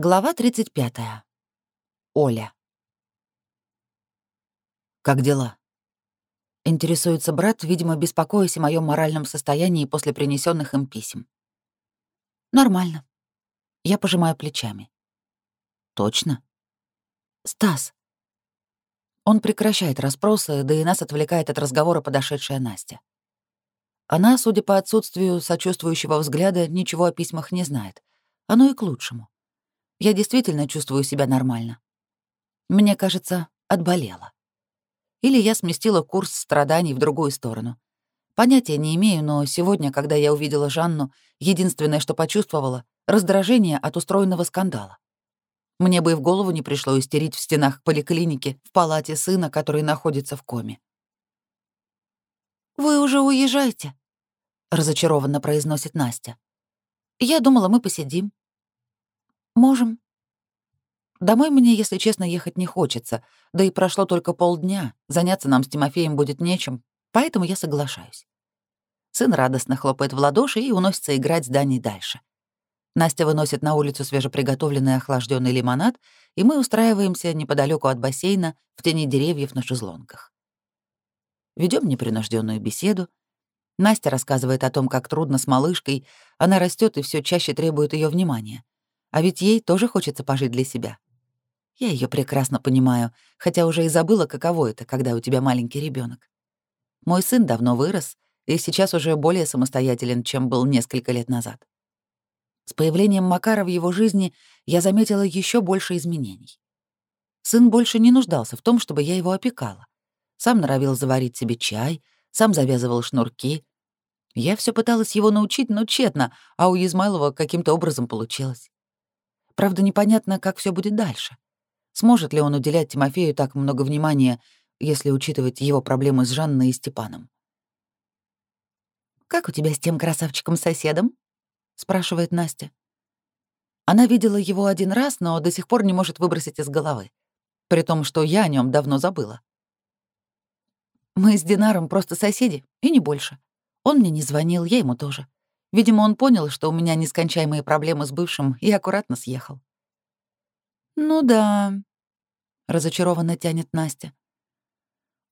Глава 35. Оля. «Как дела?» Интересуется брат, видимо, беспокоясь о моем моральном состоянии после принесенных им писем. «Нормально». Я пожимаю плечами. «Точно?» «Стас». Он прекращает расспросы, да и нас отвлекает от разговора подошедшая Настя. Она, судя по отсутствию сочувствующего взгляда, ничего о письмах не знает. Оно и к лучшему. Я действительно чувствую себя нормально. Мне кажется, отболела. Или я сместила курс страданий в другую сторону. Понятия не имею, но сегодня, когда я увидела Жанну, единственное, что почувствовала — раздражение от устроенного скандала. Мне бы и в голову не пришло истерить в стенах поликлиники, в палате сына, который находится в коме. «Вы уже уезжаете?» — разочарованно произносит Настя. «Я думала, мы посидим». «Можем». Домой мне, если честно, ехать не хочется, да и прошло только полдня, заняться нам с Тимофеем будет нечем, поэтому я соглашаюсь. Сын радостно хлопает в ладоши и уносится играть с Даней дальше. Настя выносит на улицу свежеприготовленный охлажденный лимонад, и мы устраиваемся неподалеку от бассейна в тени деревьев на шезлонках. Ведем непринужденную беседу. Настя рассказывает о том, как трудно с малышкой, она растет и все чаще требует ее внимания. А ведь ей тоже хочется пожить для себя. Я ее прекрасно понимаю, хотя уже и забыла, каково это, когда у тебя маленький ребенок. Мой сын давно вырос и сейчас уже более самостоятелен, чем был несколько лет назад. С появлением Макара в его жизни я заметила еще больше изменений. Сын больше не нуждался в том, чтобы я его опекала. Сам норовил заварить себе чай, сам завязывал шнурки. Я все пыталась его научить, но тщетно, а у Измайлова каким-то образом получилось. Правда, непонятно, как все будет дальше. Сможет ли он уделять Тимофею так много внимания, если учитывать его проблемы с Жанной и Степаном? «Как у тебя с тем красавчиком-соседом?» — спрашивает Настя. Она видела его один раз, но до сих пор не может выбросить из головы, при том, что я о нем давно забыла. Мы с Динаром просто соседи, и не больше. Он мне не звонил, я ему тоже. Видимо, он понял, что у меня нескончаемые проблемы с бывшим, и аккуратно съехал. «Ну да», — разочарованно тянет Настя.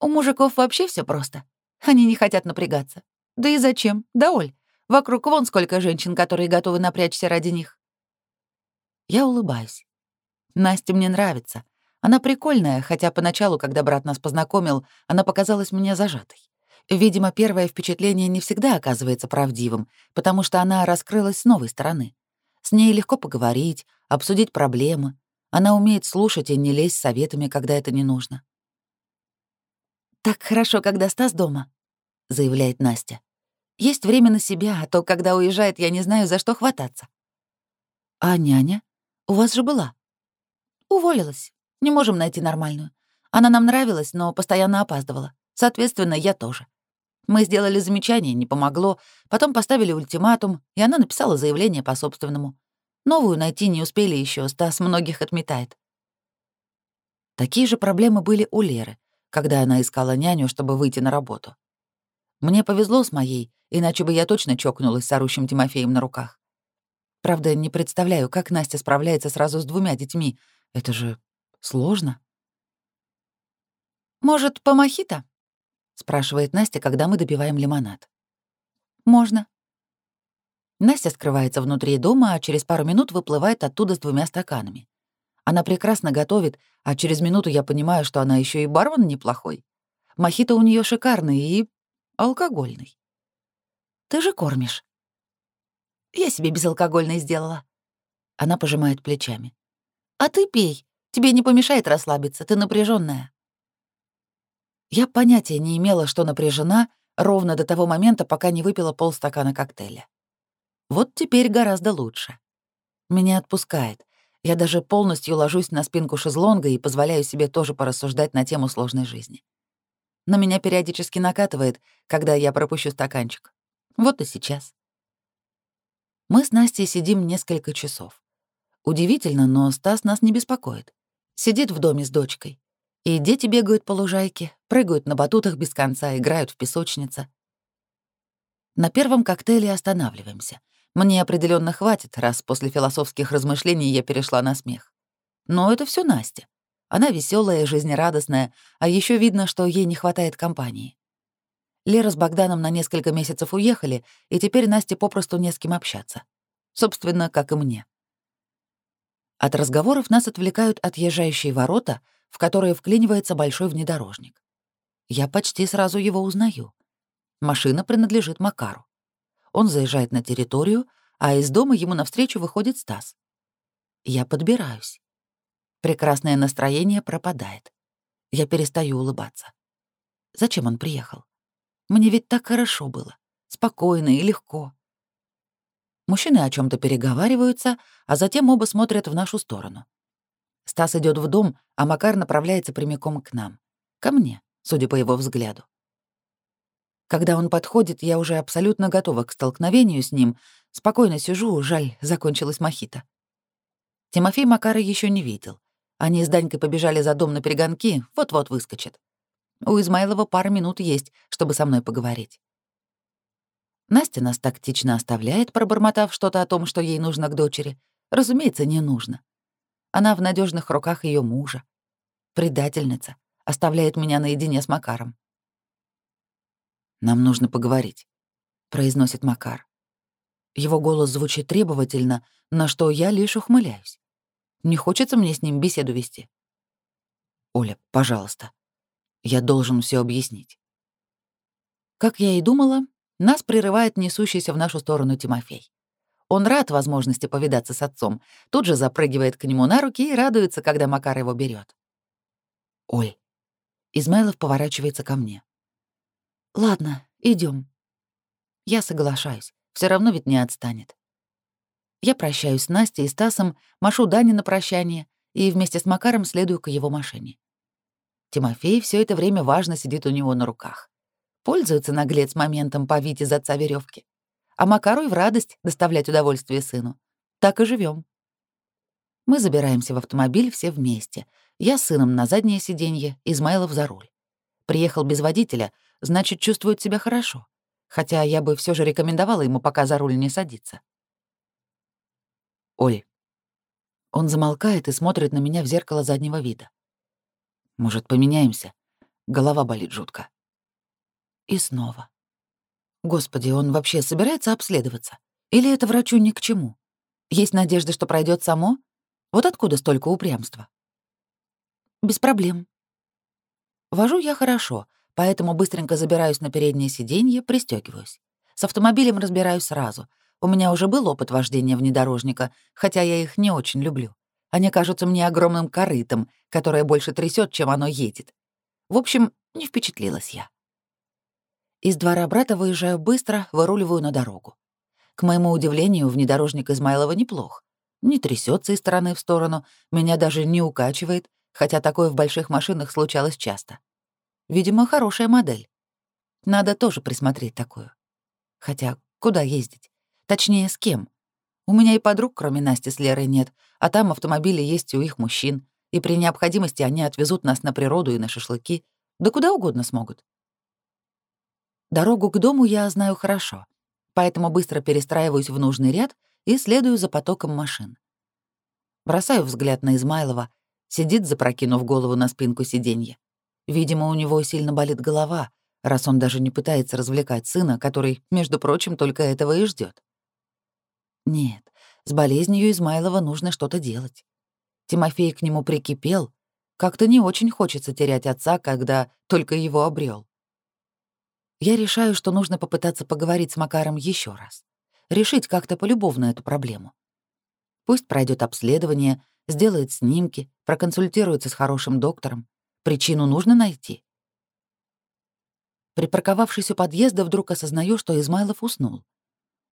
«У мужиков вообще все просто. Они не хотят напрягаться. Да и зачем? Да, Оль, вокруг вон сколько женщин, которые готовы напрячься ради них». Я улыбаюсь. Настя мне нравится. Она прикольная, хотя поначалу, когда брат нас познакомил, она показалась мне зажатой. Видимо, первое впечатление не всегда оказывается правдивым, потому что она раскрылась с новой стороны. С ней легко поговорить, обсудить проблемы. Она умеет слушать и не лезть советами, когда это не нужно. «Так хорошо, когда Стас дома», — заявляет Настя. «Есть время на себя, а то, когда уезжает, я не знаю, за что хвататься». «А няня? У вас же была?» «Уволилась. Не можем найти нормальную. Она нам нравилась, но постоянно опаздывала. Соответственно, я тоже. Мы сделали замечание, не помогло, потом поставили ультиматум, и она написала заявление по собственному. Новую найти не успели еще, Стас многих отметает. Такие же проблемы были у Леры, когда она искала няню, чтобы выйти на работу. Мне повезло с моей, иначе бы я точно чокнулась с орущим Тимофеем на руках. Правда, не представляю, как Настя справляется сразу с двумя детьми. Это же сложно. «Может, по мохито?» Спрашивает Настя, когда мы допиваем лимонад. Можно. Настя скрывается внутри дома, а через пару минут выплывает оттуда с двумя стаканами. Она прекрасно готовит, а через минуту я понимаю, что она еще и бармен неплохой. Мохито у нее шикарный и алкогольный. Ты же кормишь. Я себе безалкогольный сделала. Она пожимает плечами. А ты пей. Тебе не помешает расслабиться, ты напряженная. Я понятия не имела, что напряжена ровно до того момента, пока не выпила полстакана коктейля. Вот теперь гораздо лучше. Меня отпускает. Я даже полностью ложусь на спинку шезлонга и позволяю себе тоже порассуждать на тему сложной жизни. Но меня периодически накатывает, когда я пропущу стаканчик. Вот и сейчас. Мы с Настей сидим несколько часов. Удивительно, но Стас нас не беспокоит. Сидит в доме с дочкой. И дети бегают по лужайке, прыгают на батутах без конца, играют в песочнице. На первом коктейле останавливаемся. Мне определенно хватит, раз после философских размышлений я перешла на смех. Но это все Настя. Она веселая, жизнерадостная, а еще видно, что ей не хватает компании. Лера с Богданом на несколько месяцев уехали, и теперь Насте попросту не с кем общаться. Собственно, как и мне. От разговоров нас отвлекают отъезжающие ворота, в которые вклинивается большой внедорожник. Я почти сразу его узнаю. Машина принадлежит Макару. Он заезжает на территорию, а из дома ему навстречу выходит Стас. Я подбираюсь. Прекрасное настроение пропадает. Я перестаю улыбаться. Зачем он приехал? Мне ведь так хорошо было. Спокойно и легко. Мужчины о чем то переговариваются, а затем оба смотрят в нашу сторону. Стас идет в дом, а Макар направляется прямиком к нам. Ко мне, судя по его взгляду. Когда он подходит, я уже абсолютно готова к столкновению с ним. Спокойно сижу, жаль, закончилась мохито. Тимофей Макара еще не видел. Они с Данькой побежали за дом на перегонки, вот-вот выскочат. У Измайлова пара минут есть, чтобы со мной поговорить. Настя нас тактично оставляет, пробормотав что-то о том, что ей нужно к дочери. Разумеется, не нужно. Она в надежных руках ее мужа. Предательница. Оставляет меня наедине с Макаром. «Нам нужно поговорить», — произносит Макар. Его голос звучит требовательно, на что я лишь ухмыляюсь. Не хочется мне с ним беседу вести. Оля, пожалуйста. Я должен все объяснить. Как я и думала, нас прерывает несущийся в нашу сторону Тимофей. Он рад возможности повидаться с отцом, тут же запрыгивает к нему на руки и радуется, когда Макар его берет. Оль. Измайлов поворачивается ко мне. Ладно, идем. Я соглашаюсь, все равно ведь не отстанет. Я прощаюсь с Настей и Стасом, машу Дане на прощание и вместе с Макаром следую к его машине. Тимофей все это время важно сидит у него на руках. Пользуется наглец моментом повить из отца веревки. А Макару в радость доставлять удовольствие сыну. Так и живем. Мы забираемся в автомобиль все вместе. Я с сыном на заднее сиденье, Измайлов за руль. Приехал без водителя, значит, чувствует себя хорошо. Хотя я бы все же рекомендовала ему пока за руль не садиться. Оль. Он замолкает и смотрит на меня в зеркало заднего вида. Может, поменяемся? Голова болит жутко. И снова. Господи, он вообще собирается обследоваться? Или это врачу ни к чему? Есть надежда, что пройдет само? Вот откуда столько упрямства? Без проблем. Вожу я хорошо, поэтому быстренько забираюсь на переднее сиденье, пристегиваюсь. С автомобилем разбираюсь сразу — у меня уже был опыт вождения внедорожника, хотя я их не очень люблю. Они кажутся мне огромным корытом, которое больше трясет, чем оно едет. В общем, не впечатлилась я. Из двора брата выезжаю быстро, выруливаю на дорогу. К моему удивлению, внедорожник Измайлова неплох. Не трясется из стороны в сторону, меня даже не укачивает, хотя такое в больших машинах случалось часто. Видимо, хорошая модель. Надо тоже присмотреть такую. Хотя куда ездить? Точнее, с кем? У меня и подруг, кроме Насти с Лерой, нет, а там автомобили есть у их мужчин, и при необходимости они отвезут нас на природу и на шашлыки, да куда угодно смогут. Дорогу к дому я знаю хорошо, поэтому быстро перестраиваюсь в нужный ряд и следую за потоком машин. Бросаю взгляд на Измайлова, сидит, запрокинув голову на спинку сиденья. Видимо, у него сильно болит голова, раз он даже не пытается развлекать сына, который, между прочим, только этого и ждет. Нет, с болезнью Измайлова нужно что-то делать. Тимофей к нему прикипел. Как-то не очень хочется терять отца, когда только его обрел. Я решаю, что нужно попытаться поговорить с Макаром еще раз. Решить как-то полюбовно эту проблему. Пусть пройдет обследование, сделает снимки, проконсультируется с хорошим доктором. Причину нужно найти. Припарковавшись у подъезда, вдруг осознаю, что Измайлов уснул.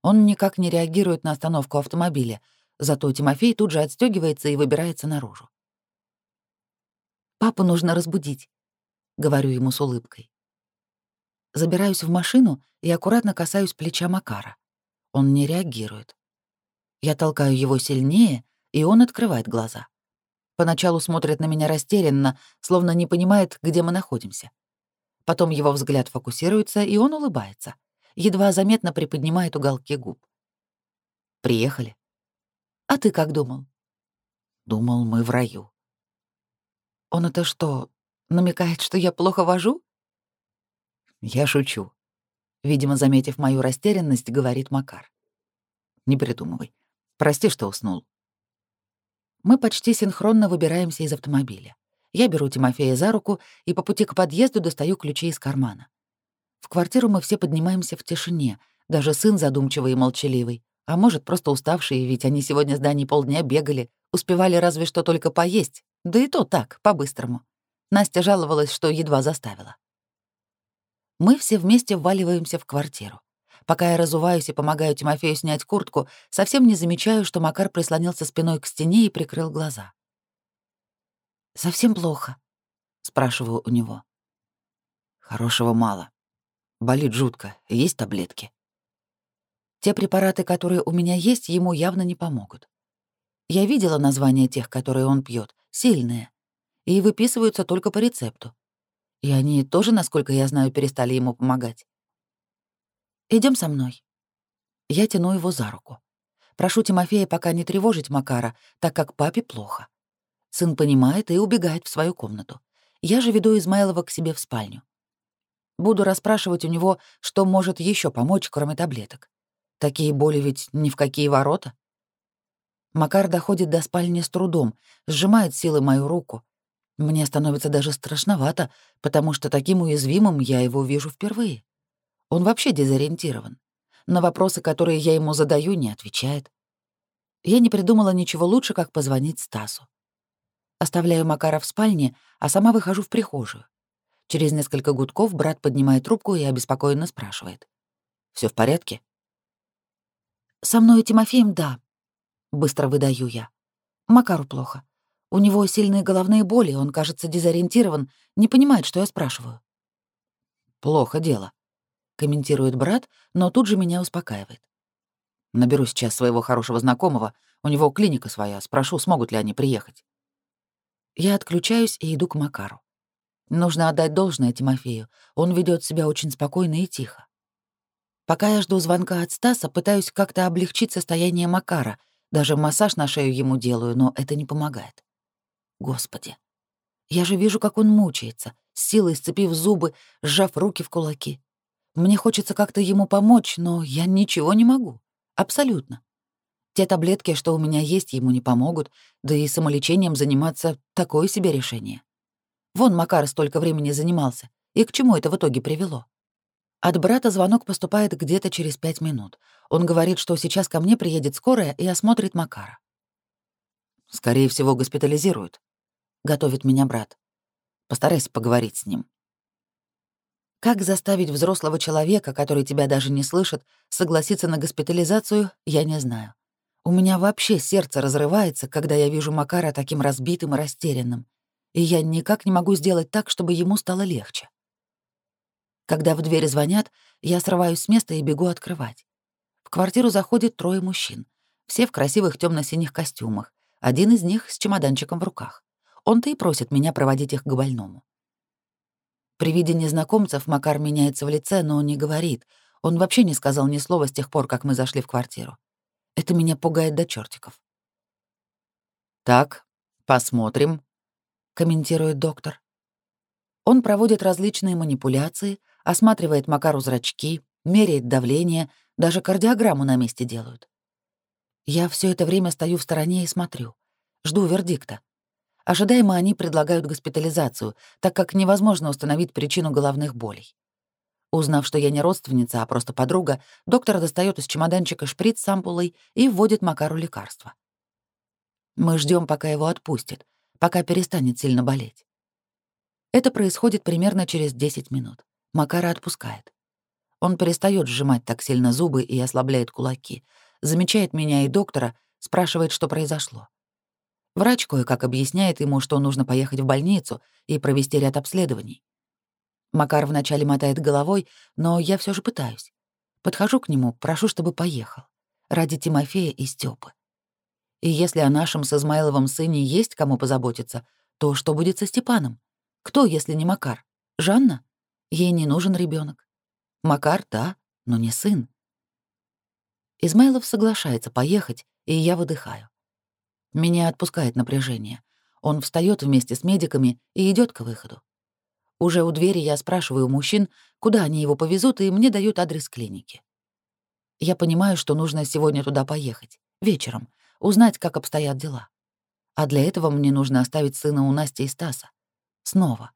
Он никак не реагирует на остановку автомобиля, зато Тимофей тут же отстегивается и выбирается наружу. «Папу нужно разбудить», — говорю ему с улыбкой. Забираюсь в машину и аккуратно касаюсь плеча Макара. Он не реагирует. Я толкаю его сильнее, и он открывает глаза. Поначалу смотрит на меня растерянно, словно не понимает, где мы находимся. Потом его взгляд фокусируется, и он улыбается едва заметно приподнимает уголки губ. Приехали. А ты как думал? Думал, мы в раю. Он это что, намекает, что я плохо вожу? Я шучу. Видимо, заметив мою растерянность, говорит Макар. Не придумывай. Прости, что уснул. Мы почти синхронно выбираемся из автомобиля. Я беру Тимофея за руку и по пути к подъезду достаю ключи из кармана. В квартиру мы все поднимаемся в тишине, даже сын задумчивый и молчаливый, а может, просто уставшие, ведь они сегодня с Даней полдня бегали, успевали разве что только поесть, да и то так, по-быстрому. Настя жаловалась, что едва заставила. Мы все вместе вваливаемся в квартиру. Пока я разуваюсь и помогаю Тимофею снять куртку, совсем не замечаю, что Макар прислонился спиной к стене и прикрыл глаза. «Совсем плохо?» — спрашиваю у него. «Хорошего мало. Болит жутко. Есть таблетки?» Те препараты, которые у меня есть, ему явно не помогут. Я видела названия тех, которые он пьет, сильные, и выписываются только по рецепту. И они тоже, насколько я знаю, перестали ему помогать. Идем со мной. Я тяну его за руку. Прошу Тимофея пока не тревожить Макара, так как папе плохо. Сын понимает и убегает в свою комнату. Я же веду Измайлова к себе в спальню. Буду расспрашивать у него, что может еще помочь, кроме таблеток. Такие боли ведь ни в какие ворота. Макар доходит до спальни с трудом, сжимает силы мою руку, мне становится даже страшновато, потому что таким уязвимым я его вижу впервые. Он вообще дезориентирован. На вопросы, которые я ему задаю, не отвечает. Я не придумала ничего лучше, как позвонить Стасу. Оставляю Макара в спальне, а сама выхожу в прихожую. Через несколько гудков брат поднимает трубку и обеспокоенно спрашивает. Все в порядке?» «Со мной и Тимофеем — да», — быстро выдаю я. «Макару плохо. У него сильные головные боли, он, кажется, дезориентирован, не понимает, что я спрашиваю. «Плохо дело», — комментирует брат, но тут же меня успокаивает. «Наберу сейчас своего хорошего знакомого, у него клиника своя, спрошу, смогут ли они приехать». Я отключаюсь и иду к Макару. Нужно отдать должное Тимофею, он ведет себя очень спокойно и тихо. Пока я жду звонка от Стаса, пытаюсь как-то облегчить состояние Макара, даже массаж на шею ему делаю, но это не помогает. Господи, я же вижу, как он мучается, с силой сцепив зубы, сжав руки в кулаки. Мне хочется как-то ему помочь, но я ничего не могу. Абсолютно. Те таблетки, что у меня есть, ему не помогут, да и самолечением заниматься — такое себе решение. Вон Макар столько времени занимался, и к чему это в итоге привело? От брата звонок поступает где-то через пять минут. Он говорит, что сейчас ко мне приедет скорая и осмотрит Макара. Скорее всего, госпитализируют готовит меня брат. Постарайся поговорить с ним. Как заставить взрослого человека, который тебя даже не слышит, согласиться на госпитализацию, я не знаю. У меня вообще сердце разрывается, когда я вижу Макара таким разбитым и растерянным, и я никак не могу сделать так, чтобы ему стало легче. Когда в дверь звонят, я срываюсь с места и бегу открывать. В квартиру заходит трое мужчин, все в красивых темно синих костюмах, один из них с чемоданчиком в руках. Он-то и просит меня проводить их к больному. При виде незнакомцев Макар меняется в лице, но не говорит. Он вообще не сказал ни слова с тех пор, как мы зашли в квартиру. Это меня пугает до чертиков. «Так, посмотрим», — комментирует доктор. Он проводит различные манипуляции, осматривает Макару зрачки, меряет давление, даже кардиограмму на месте делают. Я все это время стою в стороне и смотрю. Жду вердикта. Ожидаемо они предлагают госпитализацию, так как невозможно установить причину головных болей. Узнав, что я не родственница, а просто подруга, доктор достает из чемоданчика шприц с ампулой и вводит Макару лекарство. Мы ждем, пока его отпустят, пока перестанет сильно болеть. Это происходит примерно через 10 минут. Макара отпускает. Он перестает сжимать так сильно зубы и ослабляет кулаки, замечает меня и доктора, спрашивает, что произошло. Врач кое-как объясняет ему, что нужно поехать в больницу и провести ряд обследований. Макар вначале мотает головой, но я все же пытаюсь. Подхожу к нему, прошу, чтобы поехал. Ради Тимофея и Стёпы. И если о нашем с Измайловым сыне есть кому позаботиться, то что будет со Степаном? Кто, если не Макар? Жанна? Ей не нужен ребенок. Макар, да, но не сын. Измайлов соглашается поехать, и я выдыхаю. Меня отпускает напряжение. Он встает вместе с медиками и идет к выходу. Уже у двери я спрашиваю мужчин, куда они его повезут, и мне дают адрес клиники. Я понимаю, что нужно сегодня туда поехать, вечером, узнать, как обстоят дела. А для этого мне нужно оставить сына у Насти и Стаса. Снова.